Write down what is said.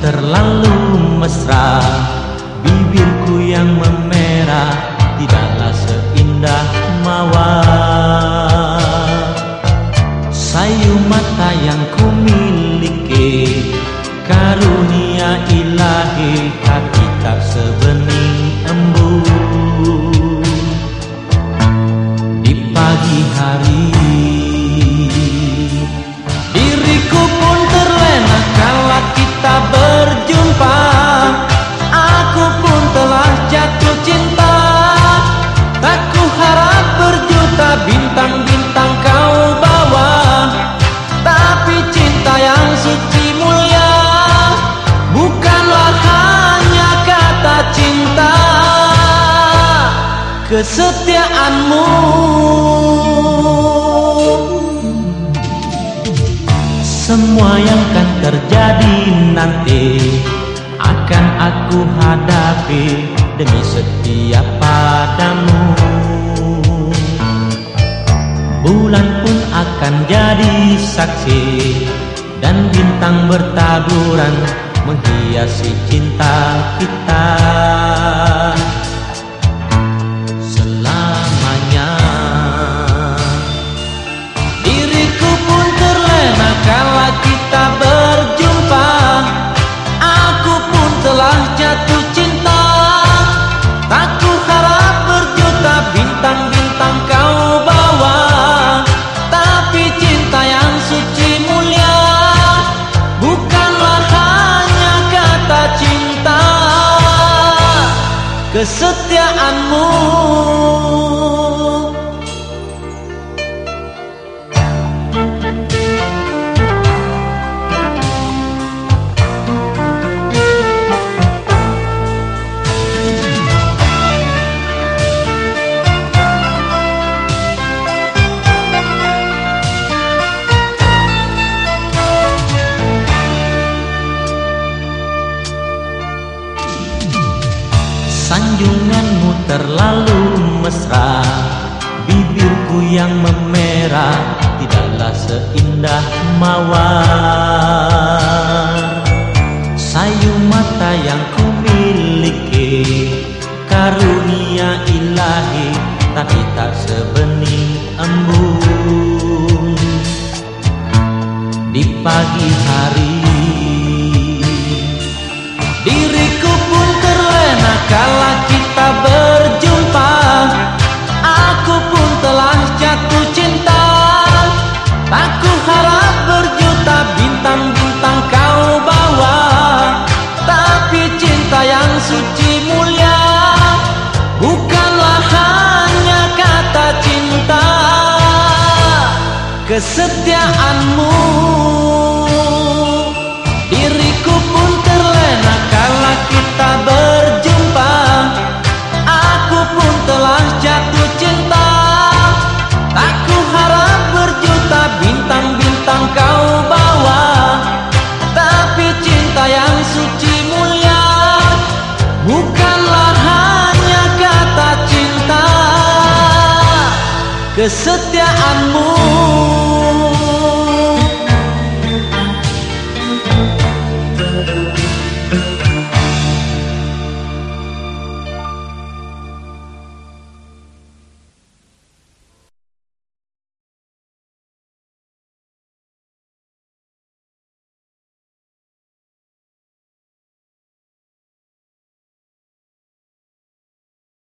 terlalu mesra. Bibirku yang memerah Tidaklah seindah mawar Sayu mata yang ku miliki Karunia ilahi Hati tak sebening Kesetiaanmu. Semua yang akan terjadi nanti Akan aku hadapi Demi setia padamu. Bulan pun akan jadi saksi Dan bintang bertaburan Menghiasi cinta kita jatuh cinta. Tak ku harap berjuta bintang-bintang kau bawa. Tapi cinta yang suci mulia Bukanlah hanya kata cinta. Kesetiaanmu Sanjunganmu terlalu mesra. Bibirku yang memerah Tidaklah seindah mawar. Sayu mata yang ku miliki Karunia ilahi Tapi tak sebening embun. Di pagi hari suci mulia Bukanlah hanya kata cinta. Kesetiaanmu Diriku pun terlena kala kita Kesetiaanmu